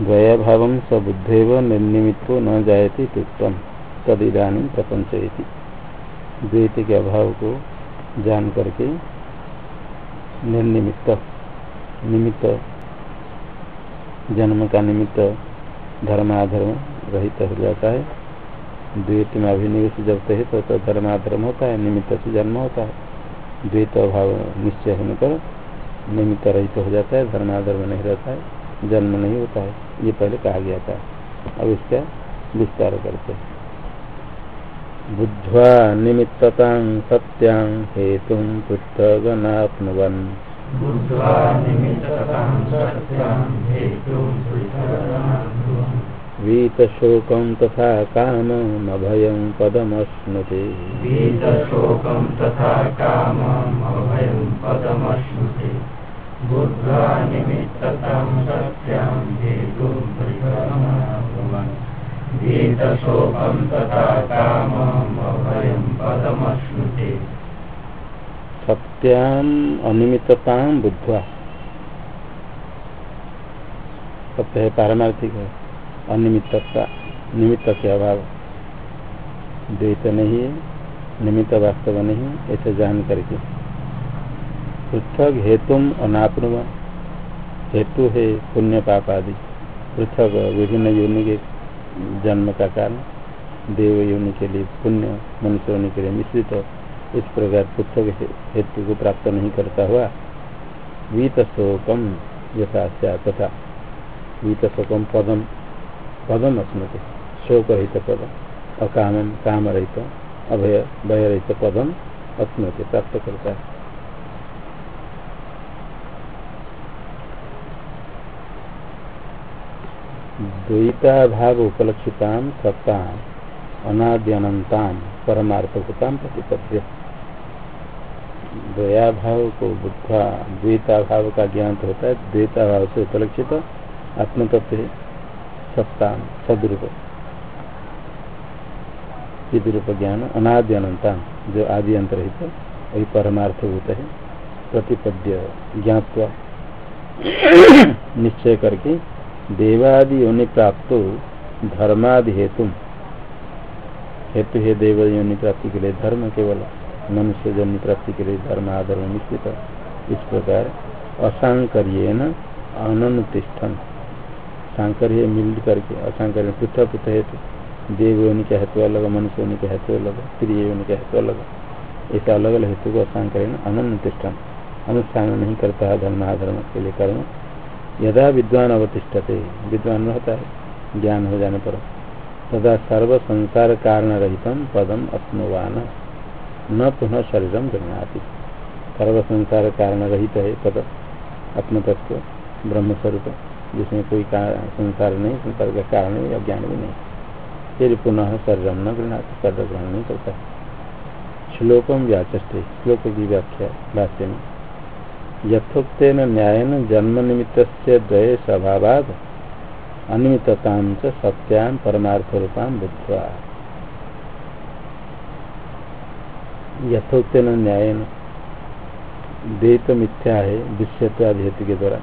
द्वयाभाव निर्निमित्तो न जायते उत्तम तदिदानी द्वैत के अभाव को जान करके निर्निमित्त निमित्त जन्म का निमित्त धर्माधर्म रहित हो जाता है। द्वैत में अभिनिवेश जब है तो, तो धर्माधर्म होता है निमित्त से जन्म होता है। द्वैत अभाव निश्चय होने पर निमित्त रहित हो जाता है, धर्माधर्म नहीं रहता है, जन्म नहीं होता है, ये पहले कहा गया था। अब इसका विस्तार करते हैं। बुद्ध्वा निमित्तता सत्यां हेतु पृथगनाप्नुवन् बुद्ध्वा निमित्ततां सत्यां हेतुं वीतशोकं तथा काममभयं पदमश्नुते। वीतशोकं तथा काममभयं पदमश्नुते। बुद्ध्वा सत्यां हेतुं वीतशोकं तथा काममभयं पदमश्नुते। सत्याम अनिमितता बुद्धवा। सत्य है पारमार्थिक है। अनिमित्तता निमित्त के अभाव। द्वैत नहीं, निमित्त वास्तव नहीं, ऐसे जान करके। पृथक हेतु अनापनुव, हेतु है पुण्य पाप आदि। पृथक विभिन्न योनि के जन्म का कारण, देव योनि के लिए पुण्य, मनुष्य होने के लिए मिश्रित तो इस प्रकार पृथक हेतु को प्राप्त नहीं करता हुआ वीत शोकम यथा तथा। वीत शोकम पदम पदम अस्मृति शोक रहित पद अकाम काम रहित अभय भय रहित पदम अस्मृति प्राप्त करता है। द्वैता भाव उपलक्षिता सत्ता अनाद्यनता परमार्थकता प्रतिपद्य। द्वया भाव को बुद्धा द्वैता भाव का ज्ञान होता है द्वैता भाव से उपलक्षित आत्मतत्व सत्ता सदरूप। चिद्रूप ज्ञान अनाद्य अनंता जो आदि अंतरहित, वही परमार्थ भूत है, प्रतिपद्य, ज्ञातवा। निश्चय करके, देवादि योनि प्राप्त धर्मादि हेतु। हेतु है देव योनि प्राप्ति के लिए धर्म केवल, मनुष्य जन्य प्राप्ति के लिए धर्म आधर्म निश्चित। इस प्रकार असांकर्य अननुतिष्ठन सांकर्य मिल करके असांकर्य पृथक पृथक हेतु, देव योनि का हेतु अलग, मनुष्य योनि का हेतु अलग, स्त्री योनि का हेतु अलग, ऐसे अलग अलग हेतु को असांकर्य अनन्तिष्ठन अनुष्ठान नहीं करता है धर्म अधर्म के लिए कर्म। यदा विद्वान अवतिष्ठते, विद्वान रहता है, ज्ञान हो जाने पर। तदा सर्व संसार कारण रहित पदम अस्नुवान न पुनः शरीरम गृहणाति। सर्व संसार कारण रहित है पद आत्मतत्व ब्रह्मस्वरूप। जिसमें कोई संसार नहीं, संसार का कारण भी अज्ञान भी नहीं। फिर पुनः शरीर न ग्रहण शरीर ग्रहण नहीं करता। श्लोकम व्याचे श्लोक की व्याख्या, भाष्य में। यथोक्त न्यायन जन्म निमित्त से द्वय स्वभावाद अनिमितता सत्याम परमार्थ रूपा बुद्धवा यथोक्त न्यायन द्वैत मिथ्या है विषयत्वाधिहेतु के द्वारा।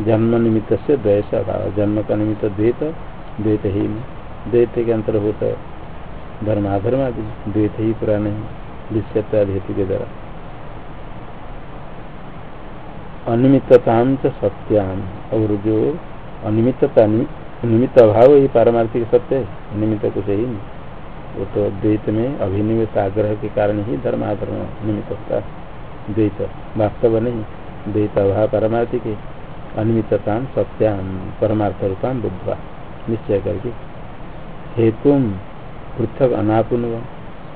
जन्म निमित्त से द्वैत अभाव जन्म का निमित्त द्वैत द्वैत ही द्वैत के अंतर्भूत धर्माधर्म आदि, द्वैत ही पूरा नहीं हेतु के द्वारा। अनियमितता सत्याम। और जो अनिमितता निमित्त अभाव ही पारमार्थिक सत्य है, निमित्त कुछ ही नहीं। वो तो द्वैत में अभिनिवेश आग्रह के कारण ही धर्माधर्म निमित्त होता है द्वैत वास्तव नहीं, द्वैत अभाव पारमार्थिक है। अनिमितता सत्याम परमार्थ रूपा बुद्धवा। निश्चय करके, हेतु पृथक अनापुन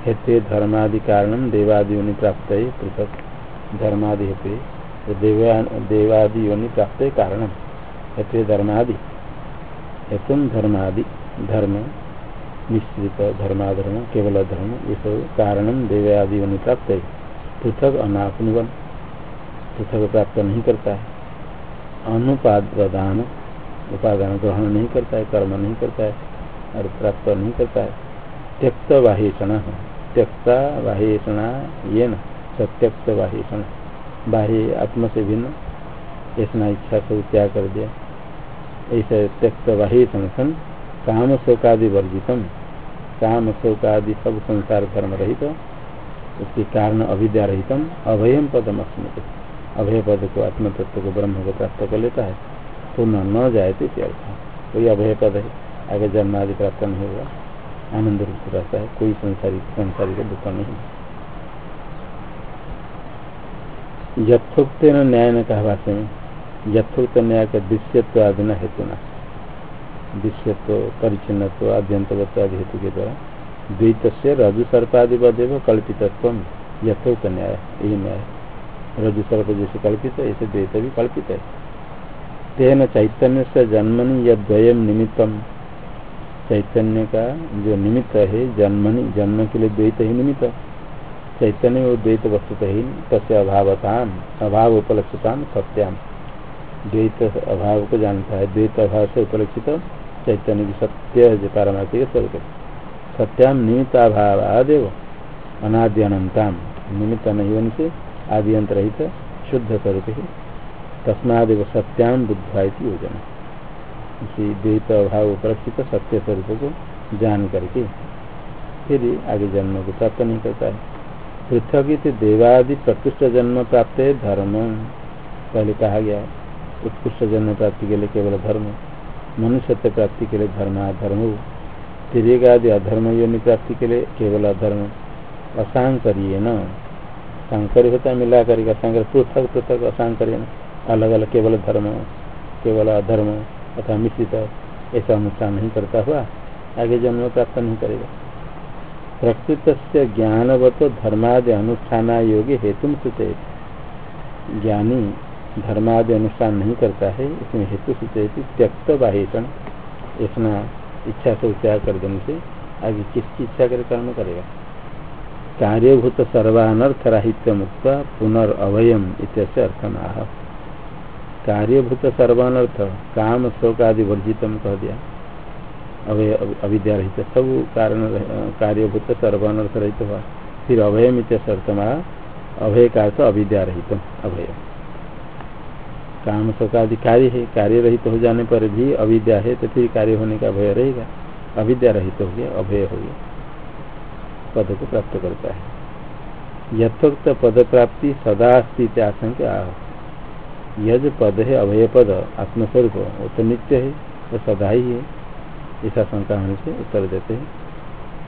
हेतु धर्मादि कारण देवादि योनि प्राप्त पृथक धर्मादि हेतु देवादि योनि प्राप्त कारण, हेतु धर्मादि। हेतु धर्मादि, धर्म, मिश्रित धर्माधर्म केवल धर्म ये सब कारण देवादि योनि प्राप्त पृथक अनापुन पृथक प्राप्त नहीं करता है। अनुपादान उपादान ग्रहण नहीं करता है, कर्म नहीं करता है, और प्राप्त नहीं करता है। त्यक्त बाह्यषण त्यक्ता बाह्यषणा ये न सत्यक्त बाह्य क्षण बाह्य आत्म से भिन्न, ऐसा इच्छा से त्याग कर दिया। ऐसे त्यक्त बाह्य क्षण काम शोकादि वर्जितम। काम शोकादि सब संसार धर्म रहित, उसके कारण अविद्या रहितम अभयम पदम अस्मित अभय पद को आत्म तत्व को ब्रह्म को प्राप्त कर लेता है। तो न न जाए तो कोई अभय पद है। आगे जन्म आदि प्राप्त नहीं होगा। आनंद रूप रहता है। कोई संसारिक का दुख नहीं यथोक्त न्याय ने कहा भाषा में यथोक्त न्याय का दृश्यत्व आदि न हेतु न। दृश्यत्व परिचिन्नत्व आद्यंतवत्व आदि हेतु के द्वारा। द्वैत से रजु सर्पादिवदेव कल्पित यथोक्त न्याय। यही न्याय रजु सर्प जैसे कल्पित है, ऐसे द्वैत भी कल्पित है। तेन चैतन्य से जन्मनि यद्वयम निमित्तम। चैतन्य का जो निमित्त है, जन्मनि, जन्म के लिए द्वैत ही निमित्त। चैतन्य वो द्वैत वस्तुत ही, तस्य अभावताम, अभाव उपलक्षिताम, सत्याम। द्वैत अभाव को जानता है, द्वैत अभाव से उपलक्षित चैतन्य की सत्य जो पारमार्थिक स्वरूप सत्याम निमित्त अभाव आदेव अनाद्य अनंताम निमित्त नहीं होने से आदि अंत रहित शुद्ध स्वरूप ही तस्माद सत्याम बुद्धा योजना। इसी द्वैत अभाव उपलक्षित सत्य स्वरूप को जान करके फिर आगे जन्म को प्राप्त नहीं करता है। पृथक देवादि प्रकृष्ट जन्म प्राप्त है धर्म। पहले कहा गया उत्कृष्ट जन्म प्राप्ति के लिए केवल धर्म मनुष्य प्राप्ति के लिए धर्म अधर्म। तिरेगादि अधर्म योनि प्राप्ति के लिए केवल अधर्म। असांकरीय न सांकर होता है मिला करके असांकर पृथक पृथक असांकर्य अलग अलग केवल धर्म, केवल अधर्म अथवा मिश्रित, ऐसा अनुष्ठान नहीं करता हुआ। आगे जन्म प्राप्त नहीं करेगा। प्रकृत से ज्ञानवत धर्मादि अनुष्ठान योग्य हेतु सूचित ज्ञानी धर्मादि अनुष्ठान नहीं करता है, इसमें हेतु सूचित त्यक्त बाह्यण इतना इच्छा से त्याग कर देने से आगे किसकी इच्छा कर कर्म करेगा? कार्यभूत सर्वानर्थ राहित्य मुक्त पुनर्अवयम इत्यस्य अर्थ आह कार्यभूत सर्वानर्थ, काम शोक आदि वर्जितम कह दिया अवय अविद्या रहित सब कारण, कार्यभूत सर्वानर्थ रहित हुआ फिर अभय मित्यर्थमा अभय का अर्थ अविद्या रहित अभय काम, शोकादि कार्य है कार्य रहित हो जाने पर भी अविद्या है तो फिर कार्य होने का भय रहेगा। अविद्या रहित हो गया, अभय हो गया। पद को प्राप्त करता है। यथोक्त पद प्राप्ति सदा अस्थित आशंका यह जो पद है अभय पद, आत्मस्वरूप, वो तो नित्य है, वो सदा ही है। ऐसा शंका होने से उत्तर देते हैं।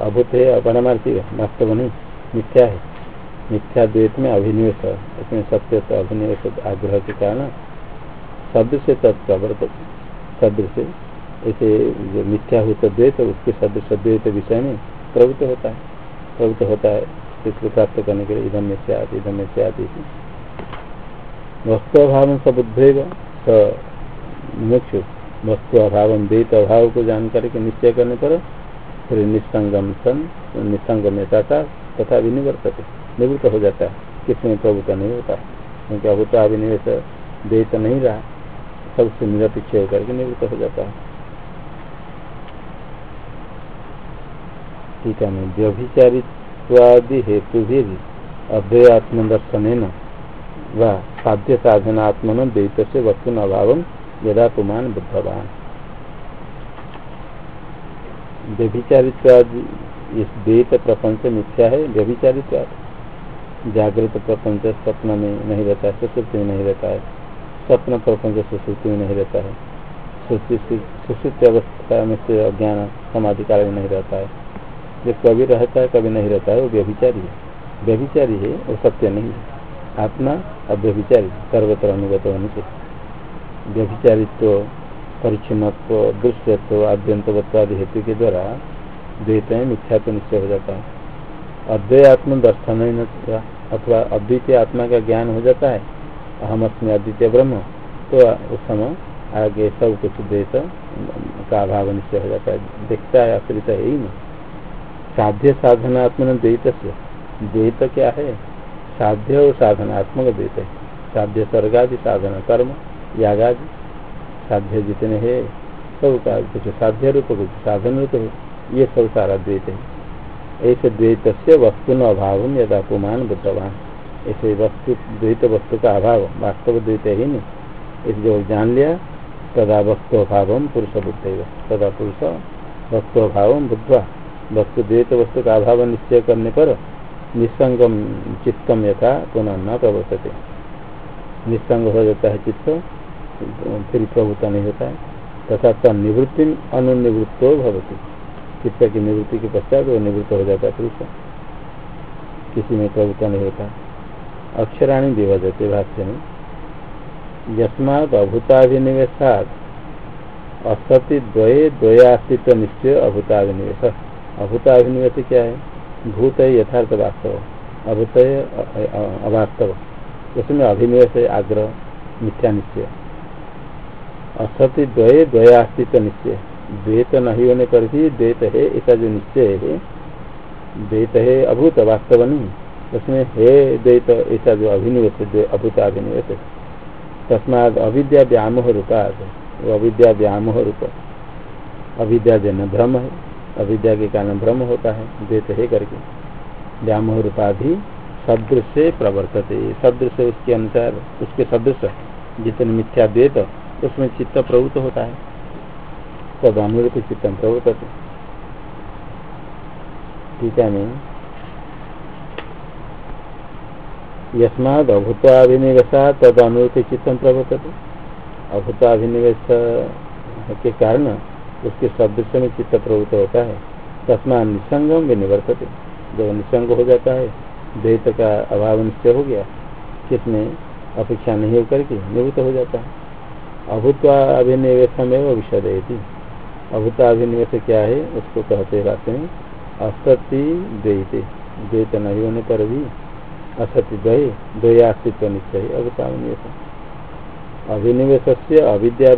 अभूत है परमार्थी वास्तव नहीं मिथ्या है। मिथ्या में अभिनिवेश, इसमें सत्य अभिनिवेश आग्रह के कारण शब्द से तत्प्रवर्त शब्द से जो मिथ्या द्वैत, उसके सदृश द्वैत विषय में प्रवृत्त होता है। प्रवृत्त होता है, इसको प्राप्त करने के लिए इधम में से आदि इधम में से आदि। वस्तु अभाव सबुद्धेव मोक्ष वस्तु अभाव द्वैत अभाव को जानकारी के निश्चय करने पर फिर निस्संगम सन में जाता तथा भी निवर्तते निवृत्त हो जाता है। किसमें प्रभुत्व नहीं होता क्योंकि अभूत अभिनिवेश द्वैत नहीं रहा। सबसे निरपेक्ष होकर के निवृत्त हो जाता है। ठीक है व्यभिचारित्वादि हेतु भी अभ्य आत्मदर्शन व साध्य साधनात्मन द्वैत से वस्तु अभाव यदा पुमान बुद्धवान। व्यभिचारित्वादि इस द्वैत प्रपंच मिथ्या है व्यभिचारित्व जागृत प्रपंच स्वप्न में नहीं रहता है, सुश्रुति में नहीं रहता है। स्वप्न प्रपंच सुश्रुति में नहीं रहता है। सुश्रुति अवस्था में से अज्ञान समाधि काल में नहीं रहता है। जो कभी रहता है, कभी नहीं रहता है, वो व्यभिचारी है। व्यभिचारी है, वो सत्य नहीं है। आत्मा अव्यभिचारी सर्वत्र अनुगत होने से। व्यभिचारित्व परिच्छिन्नत्व दृश्यत्व आद्यंतवत्व आदि हेतु के द्वारा द्वैत मिथ्या तो निश्चय हो जाता है। अद्वैय आत्म दर्शन अथवा अद्वितीय आत्मा का ज्ञान हो जाता है, अहम अस्मी अद्वितीय ब्रह्म तो उस समय आगे सब कुछ द्वैत का अभाव निश्चय हो जाता है। देखता है, आश्रित है ही नहीं। साध्य साधनात्म द्वैत से द्वैत क्या है? साध्य और साधनात्मक द्वैत है। साध्य स्वर्गादि, साधन कर्म, यागादि। साध्य जितने है, सब का कुछ साध्य रूप, कुछ साधन रूप है, ये सब सारा द्वैत है। ऐसे द्वैत से वस्तु न अभाव यदा पुमान बुद्धवान। ऐसे वस्तु, द्वैत वस्तु का अभाव वास्तव द्वैत ही नहीं। इस जो जान लिया, तदा वस्तु अभाव पुरुष बुद्ध तदा पुरुष वस्तु अभाव बुद्धवा। वस्तु द्वैत वस्तु का अभाव निश्चय करने पर निसंगम चित्तम यथा पुनः न प्रवर्तते। निसंग हो जाता है चित्त, फिर प्रभुता नहीं होता है। तथा तनिवृत्ति अनुनिवृत्तो भवती। चित्त की निवृत्ति के पश्चात वो निवृत्त हो जाता है पुरुष। किसी में प्रभुता नहीं होता। अक्षराणी विभजते भाष्य में। यस्मात अभूताभिनिवेशात। असति द्वये द्वयास्तित्व निश्चय अभूताभिनिवेश। अभूताभिनिवेश क्या है? भूत है, यथार्थ वास्तव। अभूत है अवास्तव। उसमें अभिनिवेश है आग्रह, मिथ्या निश्चय। असति द्वये द्वयास्तित्व निश्चय। द्वैत नहीं होने पर भी द्वैत है, ऐसा जो निश्चय है, द्वैत है, अभूत, वास्तव नहीं। उसमें है द्वैत, ऐसा जो अभिनिवेश अभूत अभिनिवेश है। तस्माद अविद्या व्यामोह रूपा वो अविद्या व्यामोह रूप। अविद्या जन भ्रम है। अविद्या के कारण भ्रम होता है द्वैत है करके। व्यामोह रूपाधि सदृश प्रवर्तते। सदृश उसके अनुसार उसके सदृश जितने मिथ्या द्वैत उसमें चित्त प्रवृत्त होता है। तद अनुरूप चित्त प्रवृत्त ठीक है, मैं। यस्माद अभूताभिनिवेशा, तद अनुरूप चित्तम प्रवर्तते अभूताभिनिवेश के कारण उसके सदृश में चित्त प्रवृत्त होता है। तस्मा निसंगम भी निवर्तते। जब निसंग हो जाता है द्वैत का अभाव निश्चय हो गया। किसमें अपेक्षा नहीं होकर के निवृत्त हो जाता है। अभूतवा अभिनिवेश में वो विषय थी अभूता अभिनिवेश क्या है, उसको कहते बात में असति द्वैते द्वैत नहीं होने पर भी असत्य द्वय, द्वयास्तित्व निश्चय अभिनिवेश। अभिनिवेश से अविद्या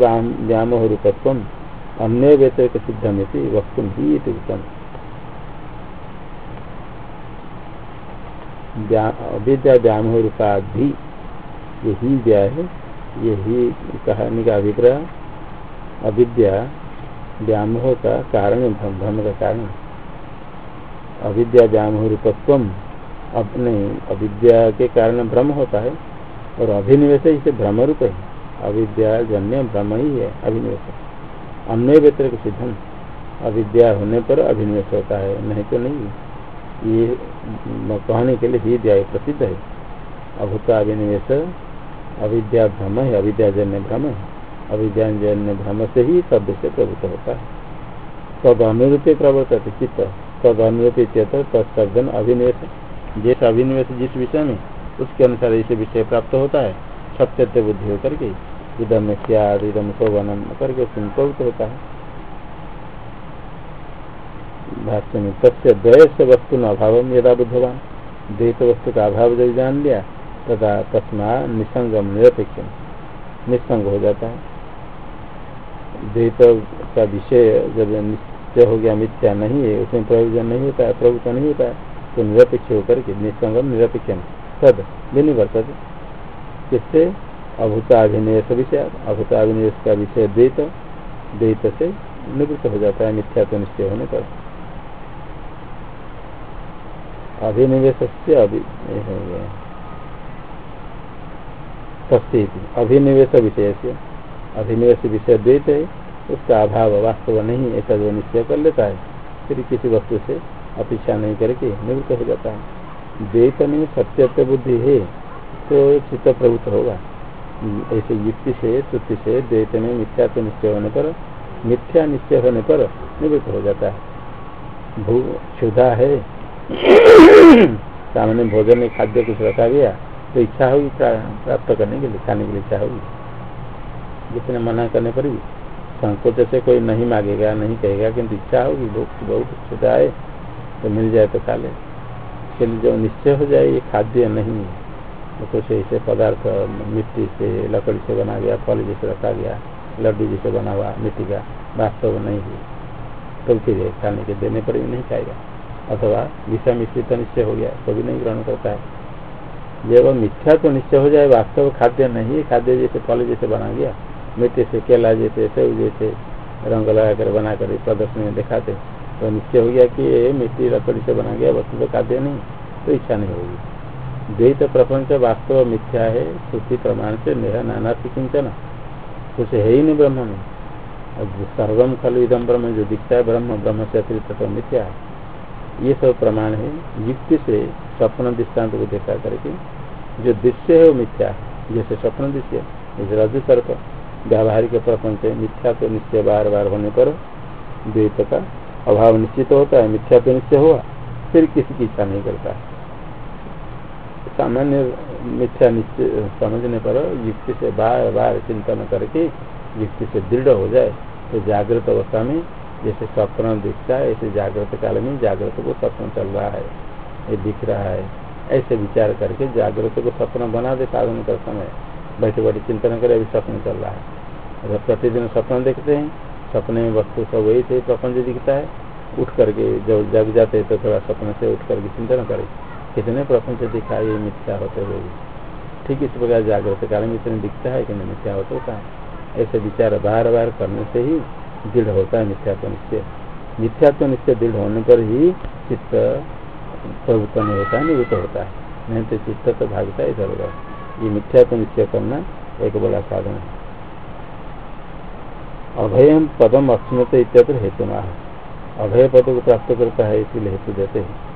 व्याम रूपत्व अन्य व्यतिरिक सिद्धमिति वक्त ही उत्तम अविद्या व्याम रूपाधि ये ही व्या है, ये ही कहानी का अभिप्राय, अविद्या व्यामोह का कारण भ्रम का कारण। अविद्या व्यामोह रूपत्व अपने अविद्या के कारण भ्रम होता है, और अभिनिवेश इसे भ्रम रूप है। अविद्या जन्य, भ्रम ही है, अभिनिवेश। अन्य व्यतिरिक सिद्धम। अविद्या होने पर अभिनिवेश होता है। नहीं तो नहीं। ये कहने के लिए ही प्रसिद्ध है। अभूत अभिनिवेश, अविद्या भ्रम है, अविद्याजन्य भ्रम है। अविद्याजन्य भ्रम से ही शब्द से प्रवृत्त होता है। तद अनुरूपी प्रवर्तित चित्त। तद अनुरूपी चेत तत्सर्जन अभिनिवेश। जैसा अभिनिवेश जिस विषय में, उसके अनुसार ऐसे विषय प्राप्त होता है। सत्य बुद्धि होकर के। इदम सियाद इदम शोभनम करके प्रवृत्त होता है। भाष्य में तस्य द्वय वस्तु न अभाव यदा बुद्धवान द्वैत वस्तु का अभाव जब जान लिया तथा तस्मा निसंगम निरपेक्ष निसंग हो जाता है। द्वैत का विषय जब निश्चय हो गया, मिथ्या नहीं है, उसमें प्रयोजन नहीं होता है प्रभुत्व नहीं होता है तो निरपेक्ष होकर के निसंगम निरपेक्ष तद, विनिवर्तत। किससे? अभूताभिनिवेश विषय अभूताभिनिवेश का विषय द्वैत द्वैत से निवृत्त हो जाता है, मिथ्या तो निश्चय होने पर। अभिनिवेश अभिनिवेश विषय से अभिनिवेश विषय द्वैत है, उसका अभाव वास्तव नहीं, ऐसा जो निश्चय कर लेता है, फिर किसी वस्तु से अपेक्षा नहीं करके निवृत्त हो जाता है। द्वैत में सत्य बुद्धि है तो चित्त प्रवृत्त होगा। ऐसे युक्ति से श्रुति से, द्वैत में मिथ्या तो निश्चय होने पर, मिथ्या निश्चय होने पर निवृत्त हो जाता है। भू, क्षुधा है। सामने भोजन में खाद्य कुछ रखा गया तो इच्छा होगी प्राप्त करने के लिए, खाने के लिए इच्छा होगी जितने मना करने पर भी, संकोच से कोई नहीं मांगेगा, नहीं कहेगा, किंतु इच्छा होगी बहुत बहुत क्षुधा है तो मिल जाए तो खा ले। उसके लिए जो निश्चय हो जाए, ये खाद्य नहीं तो कुछ ऐसे पदार्थ, मिट्टी से, लकड़ी से बना गया, फल जैसे रखा गया, लड्डू जैसे बना हुआ मिट्टी का, वास्तव नहीं है तो फिर खाने के देने पर भी नहीं खाएगा। अथवा विषय मिश्रित निश्चय हो गया तो भी नहीं ग्रहण करता है। जब मिथ्या तो निश्चय हो जाए, वास्तव खाद्य नहीं खाद्य जैसे, फल जैसे बना गया, मिट्टी से केला जैसे सेव जैसे, रंग लगा कर बना कर प्रदर्शन में दिखाते तो निश्चय हो गया कि मिट्टी, लकड़ी से बना गया, वस्तु तो खाद्य नहीं तो इच्छा नहीं होगी। द्वैत प्रपंच वास्तव मिथ्या है, श्रुति प्रमाण से नेह नाना किंचन। कुछ है ही नहीं ब्रह्म में। सर्वम खल इदम ब्रह्म, जो दिखता है ब्रह्म ब्रह्म से अतिरिक्त तो मिथ्या है। ये सब प्रमाण है, युक्ति से स्वप्न दृष्टांत को देखा करके, जो दृश्य है वो मिथ्या है। जैसे स्वप्न दृश्य जैसे रजु सर्प व्यावहारिक प्रपंच है, मिथ्या तो निश्चय बार बार होने पर द्वैत का अभाव निश्चित होता है, मिथ्या तो निश्चय हुआ, फिर किसी की इच्छा नहीं करता सामान्य मिथ्या समझने पर युक्ति से बार बार चिंतन करके युक्ति से दृढ़ हो जाए तो जागृत अवस्था में जैसे स्वप्न दिखता है, ऐसे जागृत काल में जागृत को स्वप्न चल रहा है, ये दिख रहा है। ऐसे विचार करके जागृत को स्वप्न बना दे साधन कर समय। बैठे बैठे चिंतन करे, अभी स्वप्न चल रहा है। जब प्रतिदिन स्वप्न देखते हैं सपने में वस्तु सब वही थे, प्रपंच दिखता है। उठ करके जब जग जाते हैं तो थोड़ा सपने से उठ करके चिंतन करे। कितने प्रपंच दिखा ये मिथ्या होते हुए ठीक इस प्रकार जागृत काल में इतने दिखता है कि नहीं मिथ्या होता है ऐसे विचार बार बार करने से ही दृढ़ होता है मिथ्यात्व निश्चय। मिथ्यात्व निश्चय दृढ़ होने पर ही चित्त प्रभुत्व नहीं होता है निवृत्त होता है। नहीं तो चित्त तो भागता है इधर उधर। ये मिथ्यात्व निश्चय करना एक बड़ा साधन है। अभयम पदम अक्षुणत इत्यत्र हेतु अभय पद को प्राप्त करता है, इसीलिए हेतु देते हैं।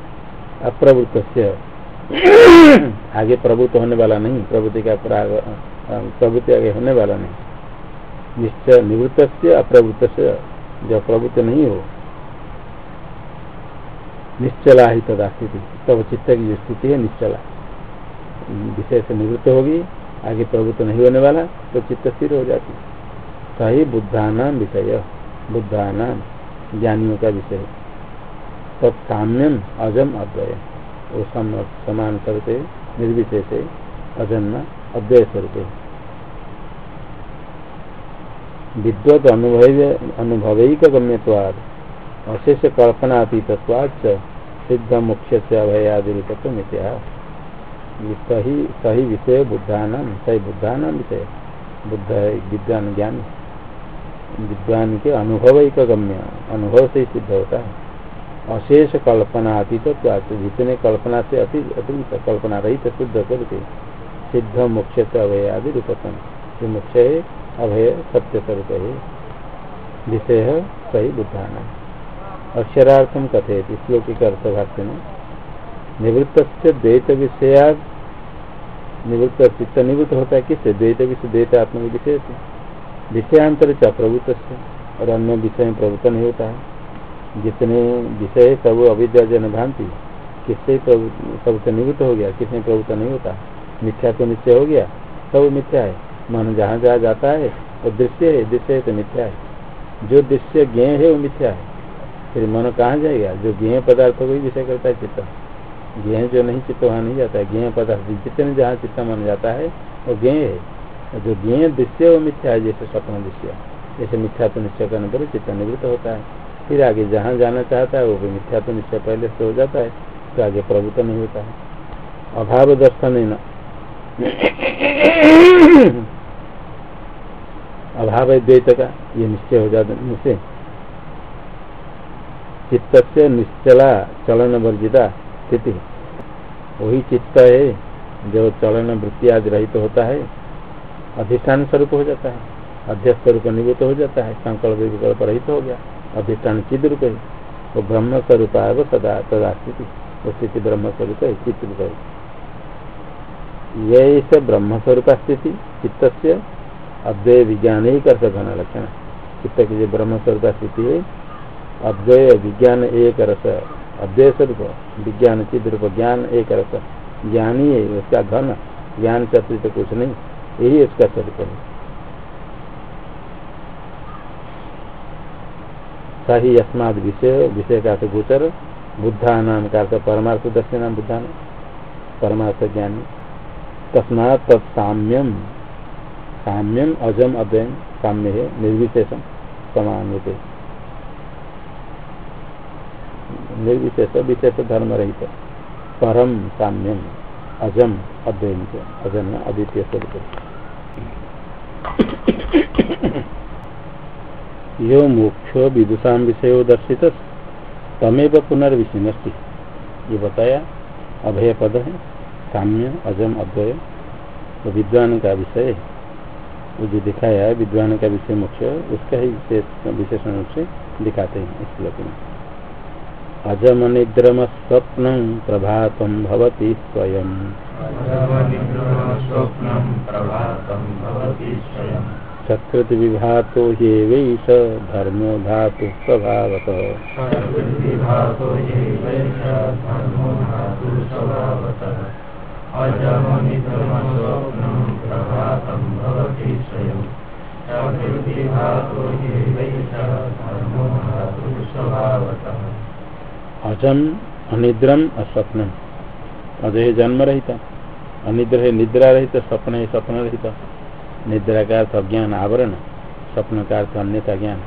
अप्रवृत्त से आगे प्रभुत्व होने वाला नहीं, प्रभुति का प्रवृत्ति आगे होने वाला नहीं। निश्चय निवृत्त से अप्रवृत्त से जब प्रभुत्व नहीं हो निश्चला ही तदा स्थिति तब चित्त की जो स्थिति है, निश्चला। विषय से निवृत्त होगी, आगे प्रभुत्व नहीं होने वाला तो चित्त स्थिर हो जाती। सही बुद्धानाम विषय। बुद्धानाम ज्ञानियों का विषय। तत्साम्यम अजम अद्वय वो समान स्वरूप निर्विशेष से अजन्म अद्वय स्वरूप। विद्वत अनुभव अनुभविक गम्यवाद अशेष कल्पनातीतवाच सिद्ध मुख्य से अभयादि रूपत्व मित्या सही सही विषय बुद्धान, सही बुद्धान विषय। बुद्ध है विज्ञान ज्ञान। विद्वान के अनुभव गम्य अनुभव से ही सिद्ध होता है। अशेष कल्पना अतीत जितने कल्पना से अति, अतिरिक्त कल्पना रहित शुद्ध करके सिद्ध से अभय आदि रूपतम। जो मुख्य है, अभय सत्य स्वरूप है। विषय है, सही बुद्धाना। अक्षरार्थम कथे श्लोक के अर्थ भाष्य में निवृत्त से द्वैत विषया निवृत्त चित्त निवृत्त होता है किससे? द्वैत विषय, द्वैत आत्म विषय से। विषयांतर च प्रभुत्व और अन्य विषय में प्रभुत्व नहीं होता है। जितने विषय सब अविद्या जन भ्रांति, किससे सबसे निवृत्त हो गया, किसने प्रभुत्व नहीं होता? मिथ्या तो निश्चय हो गया, सब मिथ्या है। मन जहाँ जहाँ जाता है, वो दृश्य है दृश्य है तो मिथ्या है। जो दृश्य ज्ञ है, वो मिथ्या है। फिर मन कहाँ जाएगा? जो ज्ञ पदार्थ को ही विषय करता है, चित्त। ज्ञ जो नहीं, चित्त वहाँ नहीं जाता है। ज्ञ पदार्थ जितने जहाँ चित्त मन जाता है, वो ज्ञ है। जो ज्ञ दृश्य वो मिथ्या है, जैसे स्वप्न दृश्य। जैसे मिथ्या तो निश्चय करने पर चित्त निवृत्त होता है। फिर आगे जहाँ जाना चाहता है, वो भी मिथ्या तो निश्चय पहले से हो जाता है तो आगे प्रभु तो नहीं होता है। अभाव दर्शन न। अभाव है द्वैत का, ये निश्चय हो जाता निश्चय चित्त से निश्चला चलन वर्जिता स्थिति। वही चित्त है, जो चलन वृत्ति आदि रहित तो होता है, अधिष्ठान स्वरूप हो जाता है अध्यक्ष स्वरूप निवृत्त हो जाता है, संकल्प विकल्प रहित हो गया। अधिष्ठान चिद रूप है वो ब्रह्म स्वरूप है वो सदा तदा स्थिति। वो स्थिति ब्रह्म स्वरूप है चित्त रूप है। यही ब्रह्म स्वरूप स्थिति चित्त से अद्वय विज्ञान ही कर घन लक्षण चित्त की जो ब्रह्म स्वरूप स्थिति है, अद्वय विज्ञान एक रस अद्वय स्वरूप, विज्ञान चित्त रूप ज्ञान एक रस ज्ञानी है, उसका घन। ज्ञान से कुछ नहीं। यही उसका स्वरूप है। सही अस्माद विषय विषय का अर्थ गोचर बुद्धा नाम का अर्थ परमार्थ दर्शन नाम बुद्धा परमार्थ ज्ञानी। तस्मा तत्साम्यम साम्यम अजम अद्वयम साम्य है निर्विशेषम समान्य निर्विशेष, विशेष धर्म रहित परम साम्यम अजम अद्वैन अजम अद्वितीय स्वरूप। यो मुख्य विदुषा विषय दर्शित तमेव पुनर्विषिनस्ति। ये बताया अभय पद है, साम्य, अजम, अद्वय तो विद्वान का विषय वो जो दिखाया है, विद्वान का विषय मुख्य उसका ही विशेषण रूप से दिखाते हैं इस श्लोक में। अजम निद्रम स्वप्न प्रभात भवती स्वयं। सकृत विभातो ये वैस धर्मो धातु स्वभावत। अजम अनिद्रम अस्वप्नम। अजय जन्म रहता अनिद्र है निद्रा रहित स्वप्न है स्वप्न रहित निद्रा का अर्थ अज्ञान, आवरण। स्वप्न का अर्थ अन्यथा ज्ञान।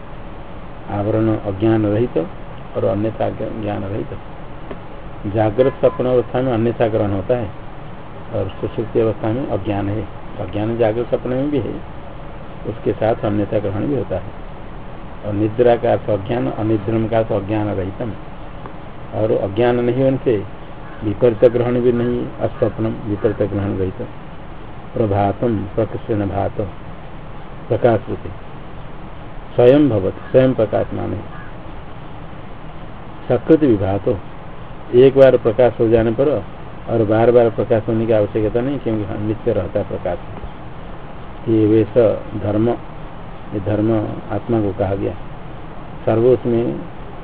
आवरण अज्ञान रहित और अन्यथा ज्ञान रहित। जागृत स्वप्न अवस्था में अन्यथा ग्रहण होता है और सुश्रुति अवस्था में अज्ञान है। अज्ञान जागृत सपने में भी है। उसके साथ अन्यथा ग्रहण भी होता है। और निद्रा का अर्थ अज्ञान अनिद्रम का अर्थ अज्ञान रहितम। और अज्ञान नहीं होने से विपरीत ग्रहण भी नहीं, अस्वप्नम विपरीत ग्रहण रहित। प्रभातम प्रकृष्ण भात। प्रकाश रूपे स्वयं भवत, स्वयं प्रकाश माने सकृत विभात। एक बार प्रकाश हो जाने पर और बार बार प्रकाश होने की आवश्यकता नहीं, क्योंकि नित्य रहता है प्रकाश। ये वैसा धर्म, ये धर्म आत्मा को कहा गया। सर्वोच्च में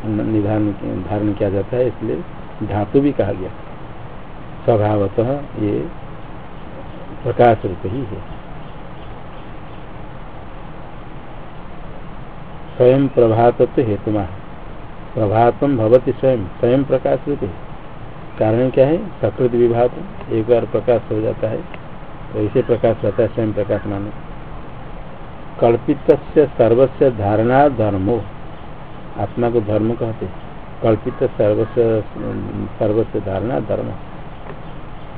निधारण धारण किया जाता है, इसलिए धातु भी कहा गया। स्वभावतः ये प्रकाश रूप ही है। स्वयं प्रभात हेतुमा प्रभातम भवती स्वयं स्वयं प्रकाश रूप है। कारण क्या है? सकृत विभाग। एक बार प्रकाश हो जाता है तो प्रकाश रहता है, स्वयं प्रकाश माने। कल्पित सर्वस्व धारणा धर्मो। आत्मा को धर्म कहते कल्पित सर्वस्व सर्वस्व धारणा धर्म।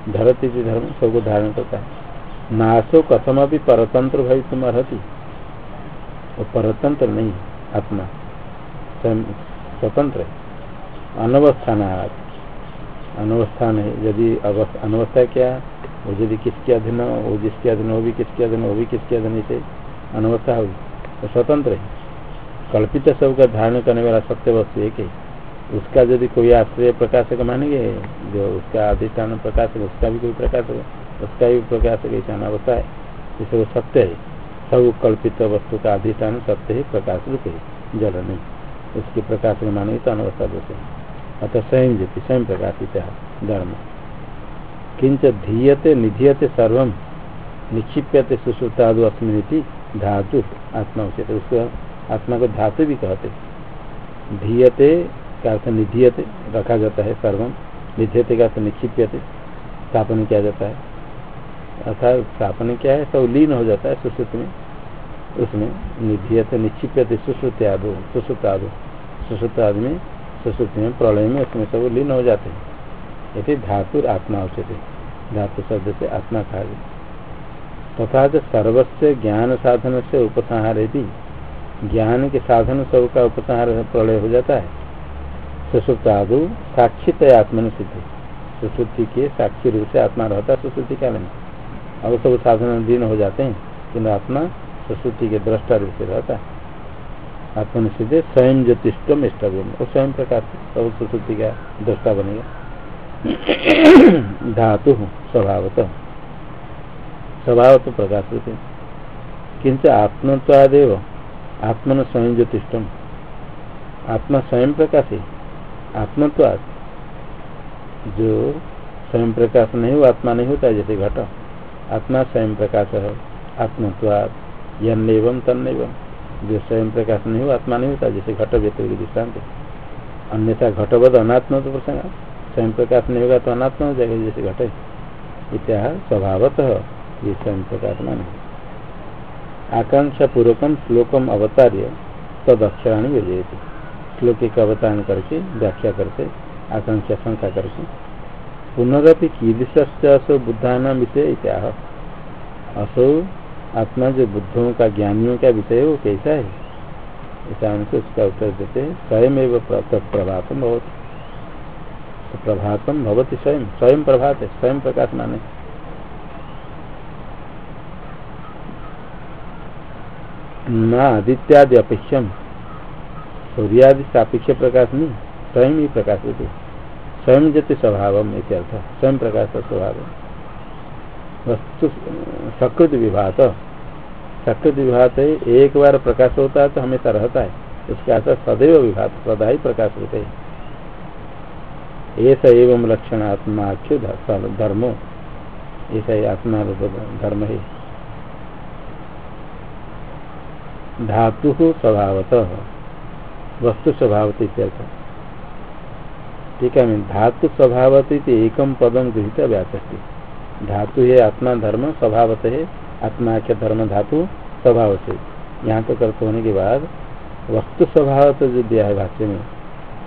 धरती धर्म सबको धारण करता है। नाशो कथम अभी परतंत्र भाई तुम अर्ति वो परतंत्र नहीं आत्मा। स्वतंत्र अनवस्थान अनवस्थान है, यदि अनवस्था क्या? वो यदि किसके अधीन वो जिसके अधीन भी किसके अधीन भी किसके अधीन इसे अनवस्था होगी। तो स्वतंत्र है। कल्पित सब का धारण करने वाला सत्य वस्तु एक है। उसका यदि कोई आश्रय प्रकाशक मानेंगे, जो उसका अधिष्ठान प्रकाशक, उसका भी कोई प्रकाशक, उसका भी प्रकाशक ऐसा अनावस्था है इसे वो सत्य है। सब कल्पित वस्तु का अधिष्ठान सत्य है प्रकाश रूप है, जल नहीं। उसके प्रकाशक मानेंगे तो अनवस्था बोलते हैं। अतः स्वयं ज्योति स्वयं प्रकाशित धर्म। किंच धीयते, निधीयते सर्व, निक्षिप्यते सुश्रुतादु अस्मृति धातु, आत्मा उचित उसको आत्मा को धातु भी कहते धीयते का अर्थ निधीयते, रखा जाता है सर्वम निध्यते का अर्थ निक्षिप्यते, स्थापन किया जाता है। अर्थात स्थापन क्या है? सब लीन हो जाता है सुश्रुत में। उसमें निधीयते, निक्षिप्यते सुश्रुत आदो सुश्रुत आदो। सुश्रुत आदि में, सुश्रुति में, प्रलय में उसमें सब लीन हो जाते हैं। यदि धातु आत्मा उचित धातु शब्द से आत्मा कहा गया तथा जो सर्वस्व ज्ञान साधन से उपसंहार यदि ज्ञान के साधन सब का उपसंहार प्रलय हो जाता है। सुश्रुत आदु साक्षित आत्मन सिद्ध। सुश्रुति के साक्षी रूप से आत्मा रहता है, सुश्रुति काल में अब सब साधन लीन हो जाते हैं किन्तु आत्मा सुश्रुति के दृष्टा रूप से रहता है। आत्मन सिद्धे स्वयं ज्योतिषम इष्टव्य वो स्वयं प्रकाश सब सुश्रुति का दृष्टा बनेगा। धातु स्वभावत। तो प्रकाश रूप। है किंच आत्मत्वादेव, आत्मन स्वयं ज्योतिषम आत्मा स्वयं प्रकाश। है आत्मत्वाद जो स्वयं प्रकाश नहीं हो आत्मा नहीं होता जैसे घट। आत्मा स्वयं प्रकाश है आत्मत्वाद यम तन्नम जो स्वयं प्रकाश नहीं हो आत्मा नहीं होता, जैसे घट व्यक्ति दृष्टांत अन्यथा घटवध अनात्म तो प्रसंग स्वयं प्रकाश नहीं होगा तो अनात्म हो जाएगा, जैसे घटे इत्या स्वभावतः ये स्वयं प्रकाश मान। आकांक्षा पूर्वकम श्लोकम अवतार्य तद अक्षराणी योजना श्लोक का अवतारण करके, व्याख्या करते आकांक्षा शंका करके पुनरअपि कीदृश असो बुद्धान विषय इत्याह। असो आत्मा जो बुद्धों का, ज्ञानियों का विषय वो कैसा है? ऐसा उनसे उसका उत्तर देते हैं स्वयं एवं प्रभातम बहुत तो प्रभातम भवती स्वयं स्वयं प्रभात है, स्वयं प्रकाश माने। न आदित्यादि अपेक्षम सूर्यादि सापेक्ष प्रकाश नहीं, स्वयं ही प्रकाश होते स्वयं जति स्वभाव स्वयं प्रकाश स्वभाव वस्तु, सकृत विभात सकृत विभात है, एक बार प्रकाश होता है तो हमेशा रहता है। उसके अर्थ सदैव विभात, सदा ही प्रकाश होते हैं। ऐसा एवं लक्षण आत्माख्य धर्मो। ऐसा ही आत्मा धर्म है। धातु स्वभावत। वस्तु स्वभावत इत्यर्थ। ठीक है धातु स्वभावत एकम पदम गृहित व्यापस्ती धातु है आत्मा धर्म, स्वभावत है आत्मा के धर्म धातु स्वभाव से यहाँ तो कर्त होने के बाद वस्तु स्वभाव जो दिया है भाष्य में,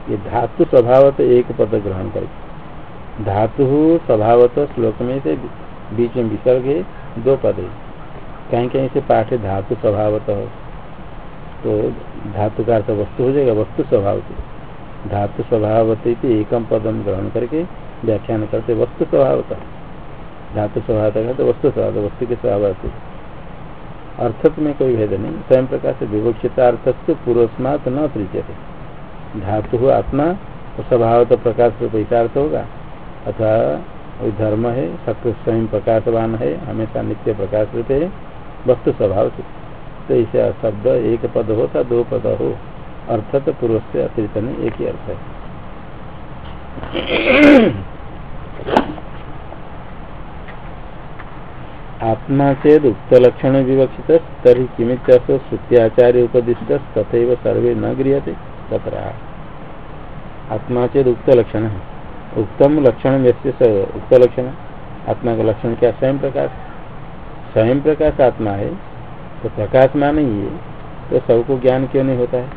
ये धातु स्वभावत एक पद ग्रहण करके धातु स्वभावत श्लोक में से बीच में विसर्ग है, दो पद है। कहीं कहीं से पाठ है धातु स्वभावत। तो धातु का अर्थ वस्तु हो जाएगा, वस्तु स्वभाव से। धातु स्वभावत एकम पदम ग्रहण करके व्याख्यान करते वस्तु स्वभाव स्वभावता धातु स्वभाव तो वस्तु स्वभाव वस्तु के स्वभाव से। अर्थ में कोई भेद नहीं, स्वयं प्रकार से विवक्षिता अर्थ पूर्वस्मात न प्रीचते धातु हो आत्मा तो स्वभाव तो प्रकाश रूप अर्थ होगा। अथवा वही धर्म है सत्य स्वयं प्रकाशवान है, हमेशा नित्य प्रकाश रूप है, वस्तु स्वभाव से। तो इसे शब्द एक पद होता दो पद हो। अर्थ तो पूर्व से अतिरिक्त नहीं, एक ही अर्थ है। आत्मा चेद उक्त लक्षण विवक्षित, तरी किमित श्रुत्याचार्य उपदिष्ट तथा सर्वे न गृहते तथा आत्मा चेद उक्त लक्षण है। उत्तम लक्षण व्यक्ति उक्त लक्षण। आत्मा का लक्षण क्या? स्वयं प्रकाश। स्वयं प्रकाश आत्मा है। तो प्रकाश नहीं ही। तो सबको ज्ञान क्यों नहीं होता है?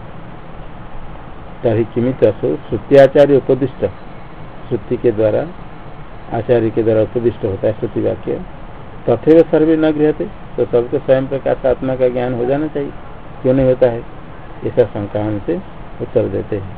तभी किमित श्रुत्याचार्य उपदिष्ट। श्रुति के द्वारा, आचार्य के द्वारा उपदिष्ट होता है श्रुति वाक्य। तथे सर्वे न गृहते तो सबको स्वयं प्रकाश आत्मा का ज्ञान हो जाना चाहिए। क्यों नहीं होता है? ऐसा संक्रांत से उत्तर देते हैं।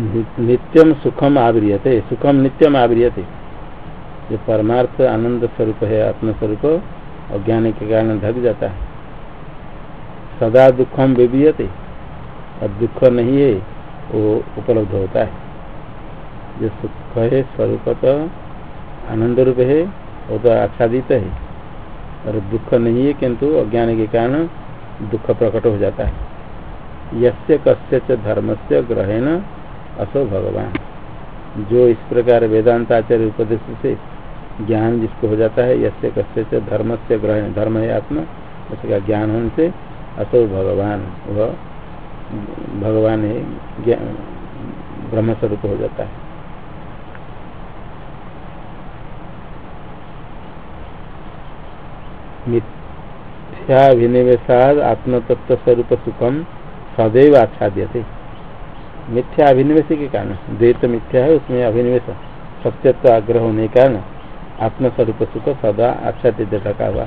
नित्यम सुखम आवरियते सुखम नित्यम आवरियते। जो परमार्थ आनंद स्वरूप है, आत्मस्वरूप, अज्ञान के कारण ढक जाता है। सदा दुखम विवियते और दुख नहीं है, वो उपलब्ध होता है। जो सुख है, स्वरूप तो आनंद रूप है, वो तो आच्छादित है। और दुख नहीं है, किंतु अज्ञान के कारण दुख प्रकट हो जाता है। यस्य कस्य धर्म से ग्रहण असो भगवान। जो इस प्रकार वेदांत आचार्य उपदेश से ज्ञान जिसको हो जाता है, यस्य कस्य से धर्म से ग्रहण धर्म है आत्मा, उसका ज्ञान होने से असो भगवान, वह भगवान है ब्रह्म स्वरूप हो जाता है। मिथ्याभिनिवेशाद आत्मतत्व स्वरूप सुखम सदैव आच्छाद्य थे मिथ्या अभिनिवेश के कारण। द्वैत मिथ्या है, उसमें अभिनिवेश सत्यत्व आग्रह होने के कारण आत्मस्वरूप सुख सदा आच्छादित ढका हुआ।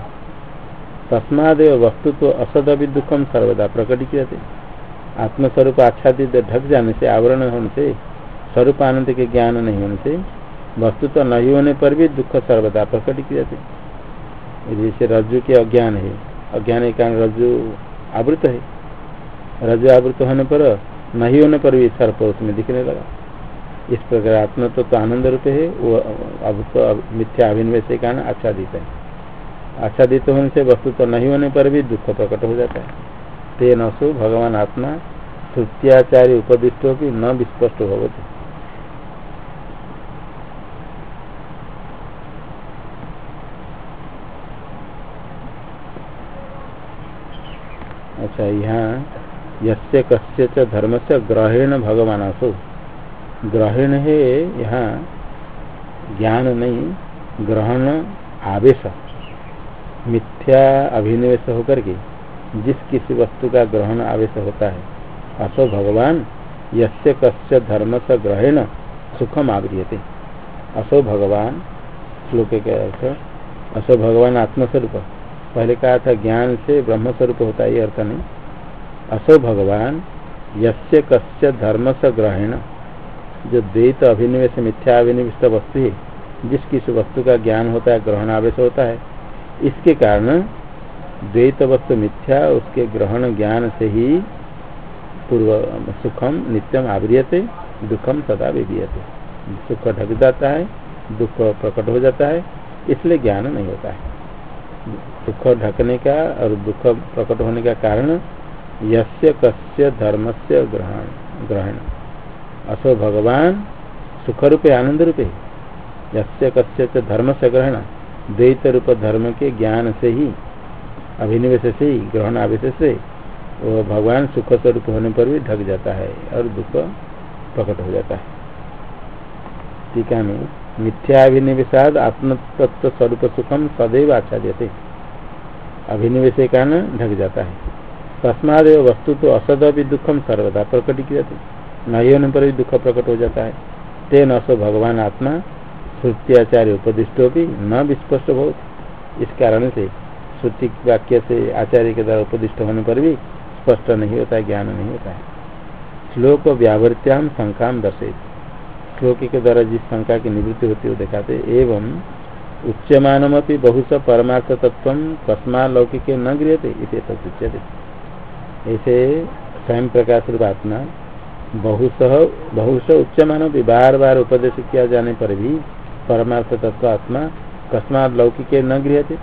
तस्मादेव वस्तु तो असद भी दुखम सर्वदा प्रकट किया आत्मस्वरूप आच्छादित ढक जाने से, आवरण होने से स्वरूप आनंद के ज्ञान नहीं होने से वस्तु तो नहीं होने पर भी दुख सर्वदा प्रकट किया जैसे रज्जु के अज्ञान है। अज्ञान के कारण रज्जु आवृत है। रज्जु आवृत होने पर नहीं होने पर भी सर्प उसमें दिखने लगा। इस प्रकार आत्म तो, तो आनंद रूप है वो अब तो मिथ्या अभिनवेश के कारण आच्छादित है। आच्छादित होने से वस्तु तो नहीं होने पर भी दुख प्रकट हो जाता है। तेन असु भगवान आत्मा तृतीयाचार्य उपदिष्टो भी न विस्पष्ट होती अच्छा यहाँ यस्य कस्य धर्म से ग्रहेण भगवान असो ग्रहण है यहाँ ज्ञान नहीं, ग्रहण आवेश, मिथ्या अभिनिवेश होकर के जिस किसी वस्तु का ग्रहण आवेश होता है, असो भगवान यस्य कस्य धर्म से ग्रहण सुखम आवरियते असो भगवान, श्लोक के अर्थ, असो भगवान आत्मस्वरूप। पहले कहा था ज्ञान से ब्रह्म स्वरूप होता है, ये अर्थ नहीं। असो भगवान, यस्य कस्य धर्म से ग्रहण। जो द्वैत अभिनिवेश, मिथ्या अभिनिविष्ट वस्तु है जिस किस वस्तु का ज्ञान होता है ग्रहण आवेश होता है, इसके कारण द्वैत वस्तु मिथ्या, उसके ग्रहण ज्ञान से ही पूर्व सुखम नित्यम आवरियते, दुखम सदा विधीयते। सुख ढक जाता है, दुख प्रकट हो जाता है, इसलिए ज्ञान नहीं होता है। सुख ढकने का और दुख प्रकट होने का कारण यस्य कस्य धर्म से ग्रहण ग्रहण असो भगवान सुख रूपे आनंद रूपे यस्य कस्य धर्म से ग्रहण द्वैत रूप धर्म के ज्ञान से ही अभिनिवेश से ही ग्रहण आवेश से वो भगवान सुख स्वरूप होने पर भी ढक जाता है और दुख प्रकट हो जाता है। टीका में मिथ्याभिनिवेशाद आत्मतत्व स्वरूप सुखम सदैव आच्छाद्यते। अभिनिवेश के कारण ढक जाता है। तस्माद वस्तु तो असद भी दुखम सर्वदा प्रकट किया नहीं होने पर भी दुख प्रकट हो जाता है। तेन असो भगवान आत्मा श्रुतियाचार्य उपदिष्टो भी न विस्पष्ट बहुत इस कारण से श्रुति वाक्य से आचार्य के द्वारा उपदिष्ट होने पर भी स्पष्ट नहीं होता है, ज्ञान नहीं होता है। श्लोक व्यावृत्याम शंका दर्शित श्लोक के द्वारा जिस शंका की निवृत्ति होती है दिखाते एवं उच्यमानमपि बहुश परमार्थ तत्व कस्मा लौकिक न गृहते इसे तत्ुच्यते ऐसे स्वयं प्रकाश रूप आत्मा, बहुश बहुश उच्यमान भी बार बार उपदेश किया जाने पर भी परमार्थ तत्व आत्मा कस्मात लौकिक न गृहते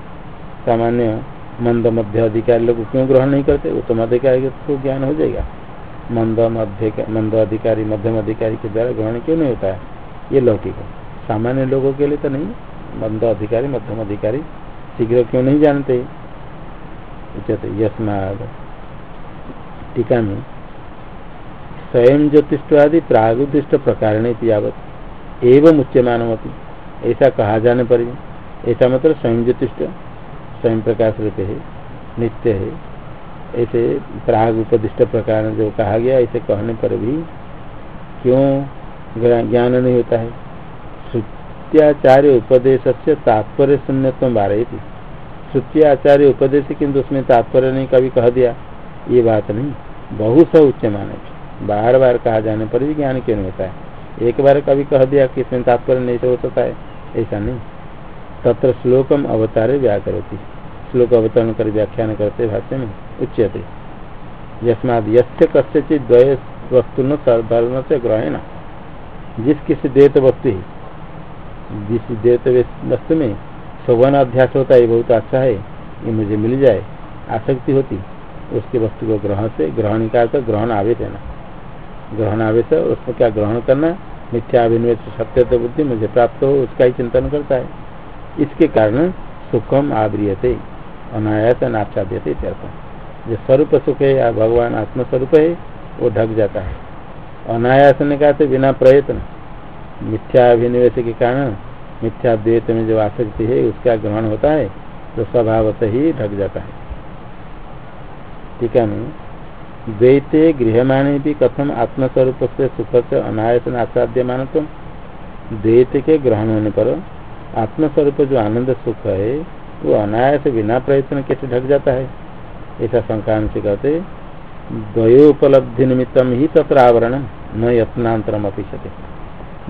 सामान्य मंद मध्य अधिकारी लोग क्यों ग्रहण नहीं करते? उत्तम अधिकारी को ज्ञान हो जाएगा। मंद मध्य मंद अधिकारी, मध्यम अधिकारी के द्वारा ग्रहण क्यों नहीं होता है? ये लौकिक है। सामान्य लोगों के लिए तो नहीं। मंद अधिकारी, मध्यम अधिकारी शीघ्र क्यों नहीं जानते? यस्माद टीका में स्वयं ज्योतिष आदि प्रागुदिष्ट प्रकार यावत एवं उच्यमान ऐसा कहा जाने पर ऐसा मतलब स्वयं ज्योतिष स्वयं प्रकाश रूप है, नित्य है। ऐसे प्राग उपदिष्ट प्रकार जो कहा गया, ऐसे कहने पर भी क्यों ज्ञान नहीं होता है? श्रुत्याचार्य उपदेश से तात्पर्य शून्यत्म बारह थी श्रुत्याचार्य उपदेश किंतु उसमें तात्पर्य नहीं कभी कह दिया, ये बात नहीं। बहुत सा उच्च माने बार बार कहा जाने पर भी ज्ञान क्यों नहीं होता है? एक बार कभी कह दिया कि इसमें तात्पर्य नहीं हो सकता है। ऐसा नहीं। तत्र श्लोकम अवतारे व्याकरोती। श्लोक अवतरण कर व्याख्यान करते भाष्य में उच्यते। यस्माद यस्य द्वय वस्तु न धर्म से ग्रहण जिस किसी द्वैत वस्तु है। जिस द्वैत वस्तु में शोभन अध्यास होता है, बहुत अच्छा है, ये मुझे मिल जाए, आसक्ति होती। उसके वस्तु को ग्रहण से ग्रहण का तो ग्रहण आवेश है ना ग्रहण आवेश उसको क्या ग्रहण करना मिथ्या अभिनिवेश सत्य तो बुद्धि मुझे प्राप्त हो, उसका ही चिंतन करता है। इसके कारण सुखम आवरियते अनायास नाचाद्यते जो स्वरूप सुख है या भगवान आत्मस्वरूप है, वो ढक जाता है। अनायास ने कहा बिना प्रयत्न। मिथ्या अभिनिवेश के कारण, मिथ्या द्वेत में जो आसक्ति है, उसका ग्रहण होता है तो स्वभावत ही ढक जाता है। ठीक है द्वैते गृहमाणे भी कथम आत्मस्वरूप से सुख से अनायास आसाध्य मानतम द्वैत के ग्रहण होने पर आत्मस्वरूप जो आनंद सुख है, वो अनायास बिना प्रयत्न कैसे ढक जाता है। ऐसा संक्रांत से कहते द्वयोपलब्धि निमित्तम ही तत्र आवरण, न यत्नांतरम अपेक्षते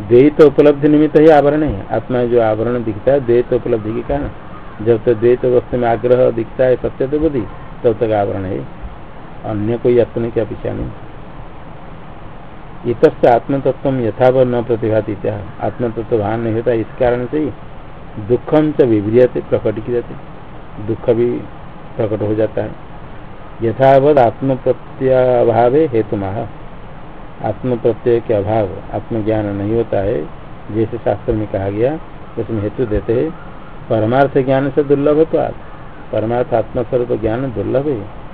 द्वैत उपलब्धि निमित्त ही आवरण है, आत्मा जो आवरण दिखता है द्वैत उपलब्धि के कारण। जब तक द्वैत वस्तु में आग्रह दिखता है सत्य तो बुद्धि, तब तक आवरण है। अन्य कोई यत्न की अपेक्षा नहीं। इत आत्मतत्व यथाव न प्रतिभाती आत्मतत्व भान नहीं होता, इस कारण से ही दुखम से विभ्रियते प्रकट की जाते। दुख भी प्रकट हो जाता है। यथावत आत्म प्रत्यभाव हेतु माह आत्म प्रत्यय के अभाव, आत्मज्ञान नहीं होता है, जैसे शास्त्र में कहा गया, उसमें हेतु देते हैं। परमार्थ ज्ञान से दुर्लभ तो परमार्थ आत्मस्वरूप ज्ञान दुर्लभ है।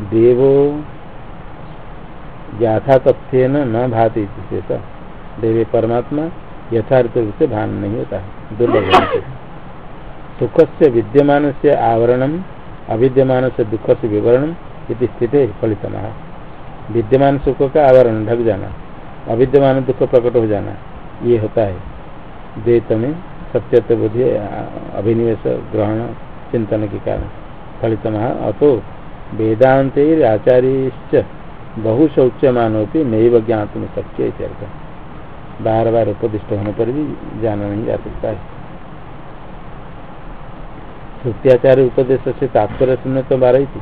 देवो यथा तथ्य न भाती चेत देवे परमात्मा यथार्थ रूप से भान नहीं होता, दुर्लभ सुख से विद्यमान से आवरणम अविद्यमान से दुख से विवरण स्थित फलित विद्यमान सुख का आवरण ढक जाना, अविद्यमान दुख प्रकट हो जाना, ये होता है। द्वैत में सत्यत्व बुद्धि अभिनिवेश, ग्रहण, चिंतन के कारण फलित अतो वेदांत आचार्य बहु शौच्यमानोपी नैव ज्ञात में सत्य बार बार उपदिष्ट होने पर भी जाना नहीं जा सकता है। सत्याचार्य उपदेश से तात्पर्य सुनने तो बारह थी।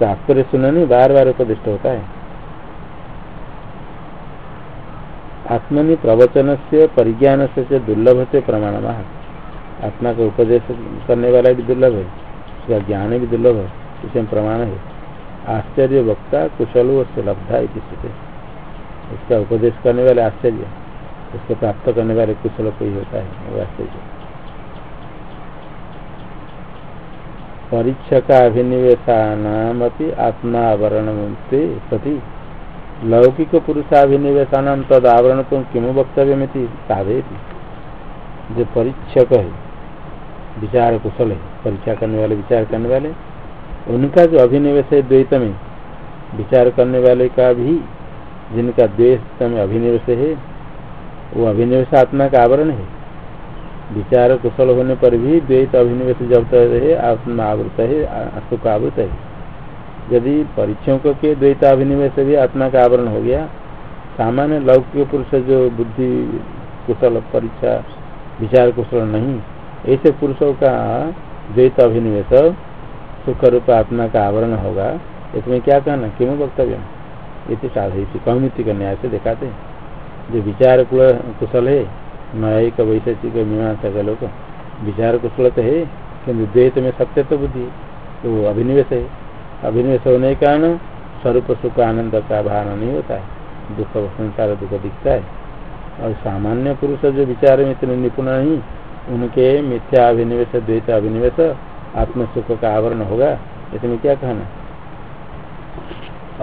तात्पर्य सुनने बार बार उपदिष्ट होता है। आत्मनि प्रवचन से परिज्ञान से दुर्लभ से प्रमाण आत्मा का उपदेश करने वाला भी दुर्लभ है। उसका ज्ञान भी दुर्लभ है। इसमें प्रमाण है। आश्चर्य वक्ता कुशल से लब्धा स्थिति। उसका उपदेश करने वाले आश्चर्य, उसको प्राप्त करने वाले कुशल कोई होता है, वो आश्चर्य। परीक्षा अभिनिवेशा नाम आत्मावरण सती। लौकिक पुरुषाभिनिवेशान तद आवरण तो किम वक्तव्य में साधे जो परीक्षक है, विचार कुशल है, परीक्षा करने वाले, विचार करने वाले उनका जो अभिनिवेश है द्वैत में, विचार करने वाले का भी जिनका द्वेष में अभिनिवेश है, वो अभिनिवेश आत्मा का आवरण है। विचार कुशल होने पर भी द्वैत अभिनिवेश जब है आत्मा आवृत है सुख आवृत है। यदि परीक्षकों के द्वैताभिनिवेश से भी आत्मा का आवरण हो गया, सामान्य लौकिक पुरुष जो बुद्धि कुशल, परीक्षा, विचार कुशल नहीं, ऐसे पुरुषों का द्वैत अभिनिवेश सुख रूप आत्मा का आवरण होगा, इसमें क्या कहना? क्यों वक्तव्य इति साधित कौमिति का न्याय से दिखाते जो विचार कुशल है, न्यायिक, वैशेषिक, मीमांसा का लोग, विचार कुशल तो है किन्तु द्वैत में सत्य तो बुद्धि तो अभिनिवेश है। अभिनिवेश होने के कारण स्वरूप सुख, आनंद का भान नहीं होता है, दुख संसार दुख दिखता है। और सामान्य पुरुष जो विचार में इतने निपुण नहीं, उनके मिथ्या अभिनिवेश, द्वैत अभिनिवेश आत्म सुख का आवरण होगा इसमें क्या कहना?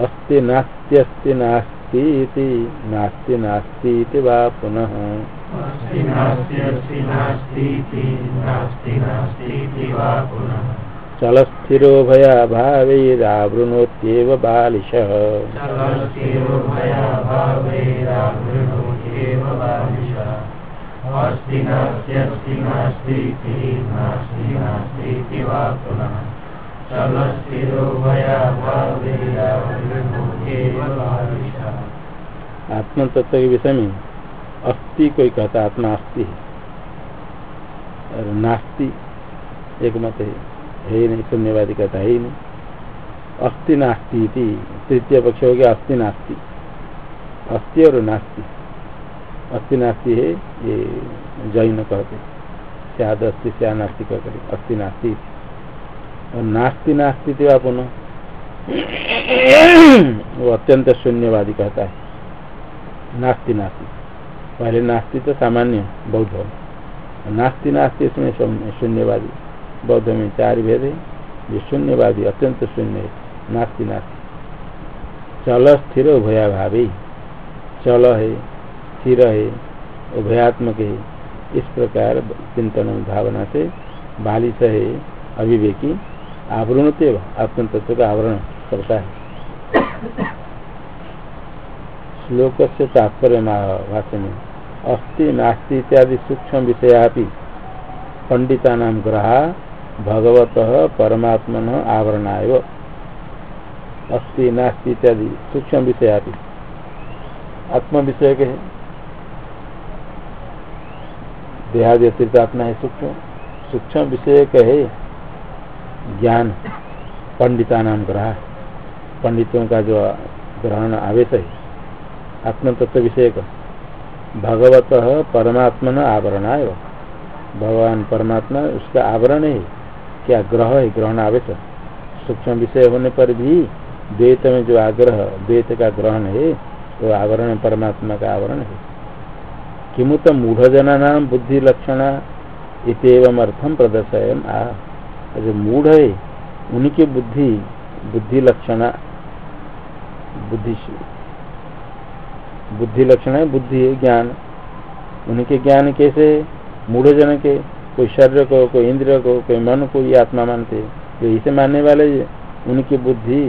अस्ति नास्ति अस्ति नास्ति नास्ति नास्ति वा पुनः। चलस्थिरो भया भावैरावृणोत्येव बालिशः। आत्म तत्व के विषय में अस्थि कोई कहता आत्मा अस्थि है। और नास्ति एक मत है है ही नहीं, शून्यवादी कहता है, ही नहीं। अस्थि नास्ती तृतीय पक्ष हो गया अस्थि नास्ती। अस्थि और नास्ती। अस्थि नास्ती है, ये जैन कहते सियाद अस्थि, सिया नास्ती कहते अस्थि नास्ती और नास्ती नास्ती थे आप वो अत्यंत शून्यवादी कहता है। नास्ती नास्ती। पहले नास्ती तो सामान्य बौद्ध नास्ती नास्ती इसमें शून्यवादी। बौद्ध में चार भेद है। ये शून्यवादी, अत्यंत शून्य है। नास्ति नास्ति। चल स्थिर उभयाभावी। चल है स्थिर है, उभयात्मक है। इस प्रकार चिंतन भावना से बालिश है अविवेकी आवरण ते आत्म तत्व का आवरण करता है। श्लोक से तात्पर्य भाष्य में अस्थि नास्ति इत्यादि सूक्ष्म विषया पंडिता नाम ग्रहा भगवत परमात्मन आवरणा अस्थि नास्ति इत्यादि सूक्ष्म विषया आत्म विषय के देहादि अतिरिक्त आत्मा है, सूक्ष्म सूक्ष्म विषय कहे ज्ञान, पंडिता नाम ग्रह पंडितों का जो ग्रहण आवेश है आत्म तत्व विषय भगवत परमात्मा आवरण है। भगवान परमात्मा, उसका आवरण है, क्या ग्रह है, ग्रहण आवेश। सूक्ष्म विषय होने पर भी द्वैत में जो आग्रह, द्वैत का ग्रहण है, वो तो आवरण, परमात्मा का आवरण है। किमुत मूढ़जना बुद्धि लक्षण इतम अर्थम प्रदर्शन आ जो मूढ़ है उनकी बुद्धि बुद्धि लक्षण बुद्धि बुद्धि लक्षण है बुद्धि है ज्ञान। उनके ज्ञान कैसे? मूढ़ जन के, कोई शरीर को, कोई इंद्रिय को, कोई मन को ये आत्मा मानते। जो इसे मानने वाले उनकी बुद्धि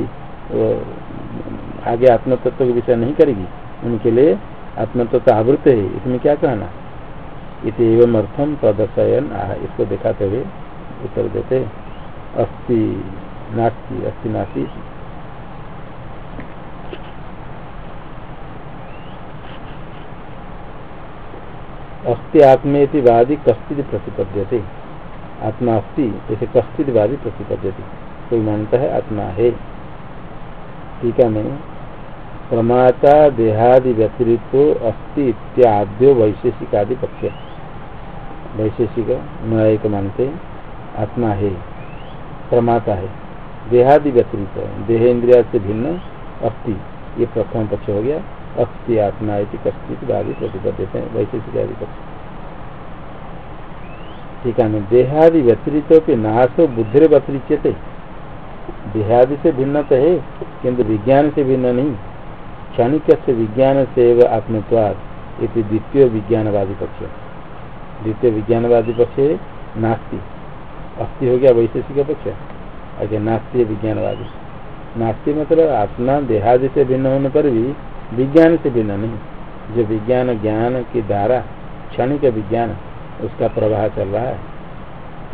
आगे आत्म तत्व का विषय नहीं करेगी। उनके लिए आत्म तो आवृत है, इसमें क्या कहना? इत एवं अर्थम प्रदर्शयन इसको दिखाते हुए उत्तर देते अस्थि नास्ति अस्थि नास्ति। अस्थि आत्मे वादी कस्तित प्रतिपद्यते। आत्मा अस्थि ऐसे कस्तित वादी प्रतिपद्यते। कोई मानता है आत्मा है? ठीक है मैं प्रमाता देहादि व्यतिरिक्त अस्थि इत्याद्यो वैशेषिक आदि पक्ष वैशेषिक न्यायिक मानते, आत्मा है, प्रमाता है। देहादि व्यतिरिक्त देह इंद्रिया से भिन्न अस्थि ये प्रथम पक्ष हो गया। अस्थि आत्मा कश्चित आदि प्रतिपद्यते हैं वैशेषिक आदि पक्ष। ठीक है देहादि व्यतिरिक्त के नाश बुद्धि व्यतिरिच्यते देहादि से भिन्न तो है, किंतु विज्ञान से भिन्न नहीं। क्षणिक से विज्ञान से आत्मत्वाद, इति द्वितीय विज्ञानवादी पक्ष। द्वितीय विज्ञानवादी पक्ष नास्ति। अस्थि हो गया वैशेषिक पक्ष। आगे नास्ती विज्ञानवादी। नास्ती मतलब आत्मा देहादि से भिन्न होने पर भी विज्ञान से भिन्न नहीं। जो विज्ञान ज्ञान की धारा क्षणिक विज्ञान, उसका प्रवाह चल रहा है।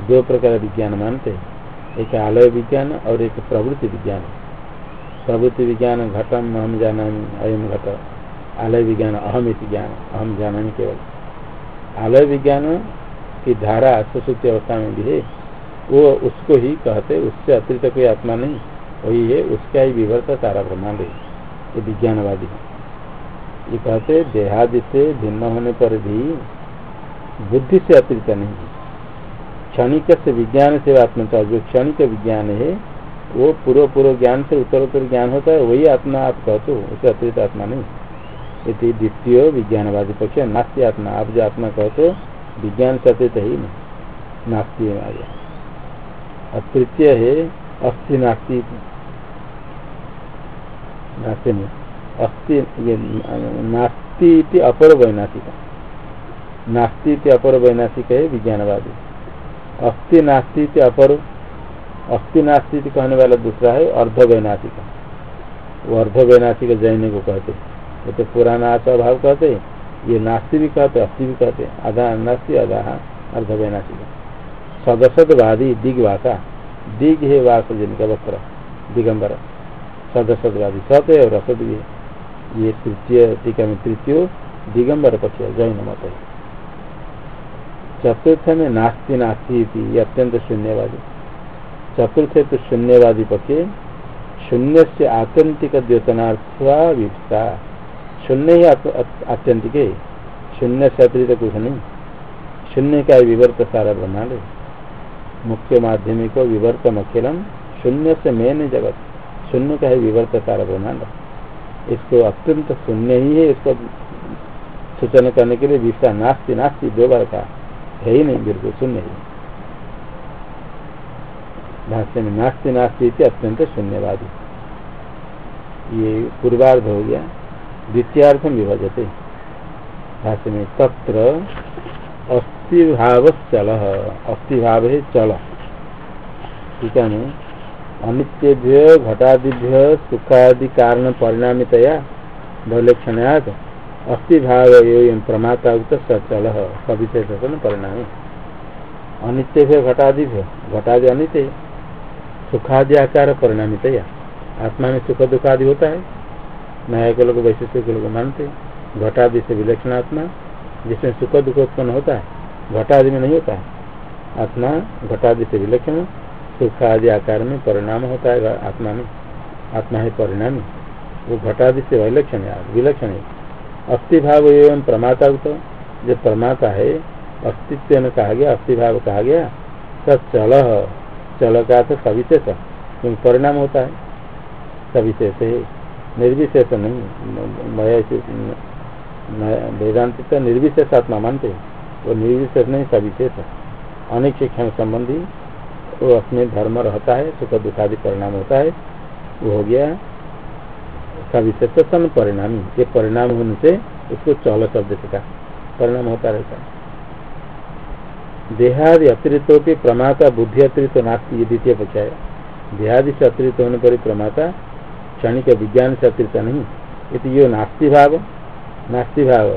दो प्रकार विज्ञान मानते एक आलय विज्ञान और एक प्रवृत्ति विज्ञान। प्रवृत्ति विज्ञान घटम हम जाना अयम घट। आलय विज्ञान, अहम इति ज्ञान, अहम जाना केवल। आलय विज्ञान की धारा सुश्रुति अवस्था में भी है, वो उसको ही कहते, उससे अतिरिक्त कोई आत्मा नहीं, वही है, उसका ही विवर्त सारा ब्रह्मांड है। ये विज्ञानवादी ये कहते, देहादि से भिन्न होने पर भी बुद्धि से अतिरिक्त नहीं क्षणिक से विज्ञान से आत्मता जो क्षणिक विज्ञान है वो पूर्व पूर्व ज्ञान से उत्तर उत्तर ज्ञान होता है, वही आत्मा आप कहते हो, उसे अतिरिक्त आत्मा नहीं। ये द्वितीय विज्ञानवादी पक्ष नास्ती आत्मा। आप जो आत्मा कहते हो, विज्ञान से अतिरिक्त ही नहीं, नास्ती आ गया तृतीय है अस्थि नास्ती। नास्ते में अस्थि ये नास्ती अपर वैनाशिक। नास्ती अपर वैनाशिक है विज्ञानवादी। अस्थि नास्ती अपर अस्थि नास्ती कहने वाला दूसरा है अर्ध वैनाशिक वो अर्ध वैनाशिक जैन को कहते वो तो पुराना आशा भाव कहते ये नास्ती भी कहते अस्थि भी कहते आधा नास्ती, आधा अर्ध वैनाशिक सदसदवादी दिग्वासा दिग है वास जिनका वस्त्र दिगंबर। सदसदवादी सत है और असद भी है। ये तृतीय, टीका में तृतीय, दिगंबर पक्ष जैन मत है। चतुर्थ में नास्ति नास्ती ये अत्यंत शून्यवादी। चतुर्थ तो शून्यवादी पक्ष शून्य से आत्यंतिक द्योतनार्था विपता शून्य ही आत्यंतिक, शून्य से अतिरिक्त कुछ नहीं। शून्य का विवर्त सारा ब्रह्मांड मुख्य माध्यमिक विवर्तम अखिलम शून्य से मेन जगत, शून्य का है विवर्त सारा ब्रह्मांड इसको अत्यंत शून्य ही है, इसको सूचन करने के लिए विषा नास्ती नास्ती दो बार का है ही नहीं, बिल्कुल शून्य ही। भाष्य में नास्ती नास्ती अत्यंत शून्यवादी। ये पूर्वार्ध हो गया द्वितीयार्थम विभजते। भाष्य में तत्र अस्थि भाव चल। अस्थि भाव है चल ठीक है अनित्यभ्य, घटादिभ्य, सुखादि कारण परिणामितया वैलक्षण्यात अस्थि भाव एवं प्रमाता उत सचल सविशेष परिणाम। अनित्य से घटादि से घटादि अनित्य सुखादि आकार परिणामित आत्मा में सुख दुख आदि होता है। न्याय के लोग, वैशिष्ट के लोग मानते हैं। घटादि से विलक्षण आत्मा, जिसमें सुख दुख उत्पन्न होता है, घटादि में नहीं होता है। आत्मा घटादि से विलक्षण सुख आदि आकार में परिणाम होता है आत्मा में। आत्मा है परिणामी। वो घटादि से विलक्षण है विलक्षण है। अस्थि भाव एवं प्रमाता तो जो प्रमाता है, अस्तित्व में कहा गया अस्थिभाव कहा गया सब चल का तो सविशेष क्योंकि परिणाम होता है। सविशेष है। निर्विशेष नहीं। वेदांत तो निर्विशेष आत्मा मानते वो निर्विशेष नहीं, सविशेष अनेक शिक्षण संबंधी वो अपने धर्म रहता है, सुख दुखादि परिणाम होता है। वो हो गया सविशेष सन परिणामी। ये परिणाम होने से उसको चौल शब्द से कहा। परिणाम होता रहता है। देहादि अतिरिक्त के प्रमाता बुद्धि अतिरिक्त नास्ती ये द्वितीय पक्ष है देहादि से अतिरिक्त होने पर प्रमाता, क्षणिक विज्ञान से अतिरिक्त नहीं। इति यो नास्ति भाव नास्ति भाव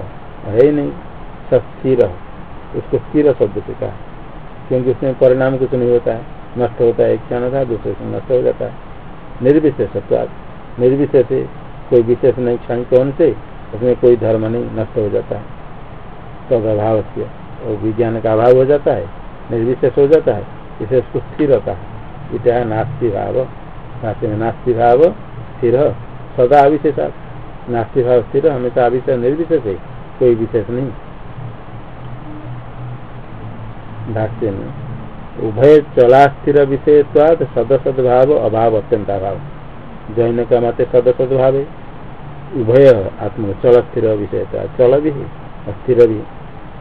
है ही नहीं स्थिर उसको स्थिर शब्द से कहा। क्योंकि उसमें परिणाम कुछ नहीं होता है। नष्ट होता है, एक क्षण था दूसरे से नष्ट हो जाता है। निर्विशेष निर्विशेष कोई विशेष नहीं, क्षणिक होने से उसमें कोई धर्म नहीं, नष्ट हो जाता है। तद अभाव से और विज्ञान का अभाव हो जाता है, निर्विशेष हो जाता है, इसे उसको स्थिर होता है इतना नास्ति भाव, नास्ति में नास्ति भाव स्थिर, सदा अविशेष, नास्ति भाव स्थिर, हमेशा अविशेष, निर्विशेष है, कोई विशेष नहीं। भाष्य में, उभय चला स्थिर विषय सदसद भाव, अभाव अत्यंत अभाव। जैन का मत सदसद भाव है। उभय आत्म चल स्थिर विषय चल भी है स्थिर भी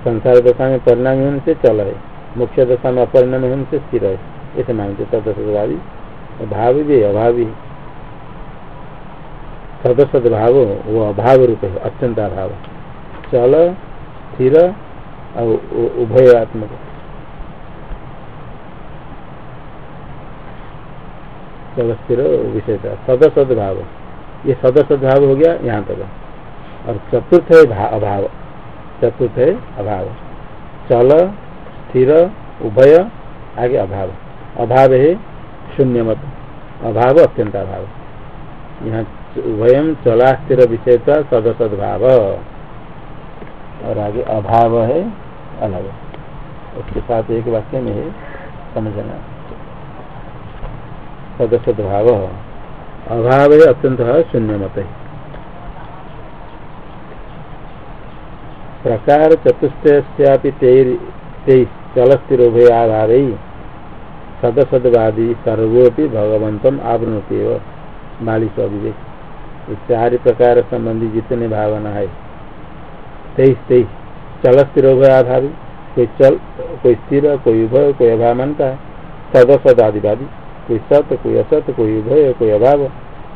संसार दशा में परिणामी होने से चल है मुख्य दशा में अपरिणामी होने से स्थिर है ऐसे मानते सदस्यभावी भाव भी अभाव। सदस्य भाव वो अभाव रूप है, अत्यंत अभाव। चल, स्थिर और उभयात्मक। स्थिर विषय सदसद भाव ये सदसद भाव हो गया यहाँ तक। और चतुर्थ है अभाव। चतुर्थ है अभाव। चल, स्थिर, उभय, आगे अभाव। अभाव है शून्य मत अभाव अत्यंत अभाव। यहाँ उभयम चला स्थिर विषय सदसद भाव और आगे अभाव है अलग। उसके साथ एक वाक्य में है, समझना। सदसद भाव अभाव है अत्यंत शून्य मत है। प्रकार चतुष्टयापि तेईस चलस्थिरोभयाभाव सदसदवादी सर्वोपि भगवंतम आवृणती बालिश अभिवेक चार प्रकार संबंधी जितने भावना है तेईस तेईस चल स्थिर उभयाभावी कोई चल, कोई स्थिर, कोई उभय, कोई अभाव मानता है सदसद आदिवादी कोई सत्य कोई असत, कोई उभय, कोई अभाव,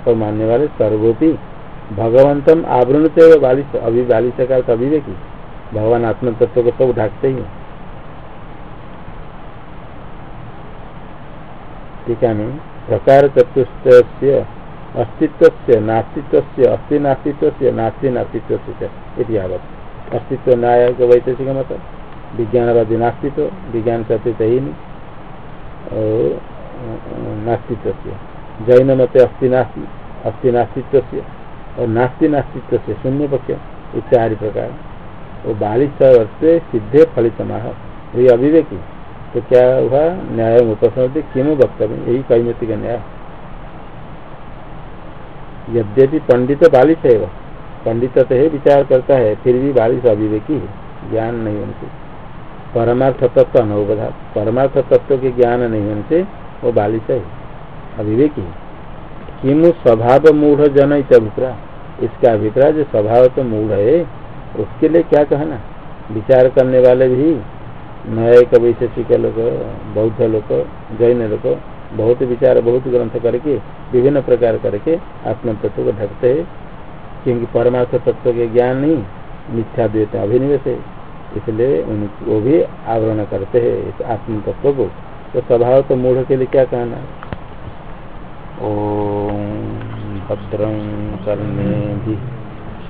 और मानने वाले सर्वोपि भगवंतम आवृणते बालिश अभी बालिश का अभिवेकी। भगवान आत्म तत्व को सब ढाकते ही ठीक है प्रकार चतुष्ट अस्तित्व नास्तित्व अस्थि नास्तित्व नास्ति नास्तित्व यावत। अस्तित्व न्याय के वैतसिक मत, विज्ञानवादी नास्तित्व, विज्ञान से अतीत ही नहीं। और नास्तित्व जैन मत अस्थि नास्ति अस्थि नास्तित्व और नास्ति नास्तित्व से शून्य पक्ष, इत्यादि प्रकार। वो बालिश वर्ष सिद्धे फलित वही अभिवेकी तो क्या हुआ? न्याय उपसमति किम वक्तव्य? यही कैमति का न्याय। यद्यपि पंडित बालिश है वह पंडित तो है विचार करता है, फिर भी बालिश अभिवेकी है। ज्ञान नहीं होने से परमार्थ तत्व अनुभवधा परमार्थ तत्व के ज्ञान नहीं होने से वो बालिश है। अभिवेकी किमु स्वभाव मूढ़ जन अभिप्राय इसका अभिप्राय जो स्वभाव तो मूढ़ है उसके लिए क्या कहना? विचार करने वाले भी न्याय वैशेषिक लोग, बौद्ध लोग, जैन लोग, बहुत विचार, बहुत ग्रंथ करके, विभिन्न प्रकार करके आत्म तत्व को ढकते है। क्योंकि परमार्थ तत्व के ज्ञान नहीं, मिथ्या द्वेत अभिनिवेश इसलिए उनको भी आवरण करते हैं इस आत्म तत्व को। तो स्वभाव तो मूढ़ के लिए क्या कहना? ओम भद्रम कर्णे भी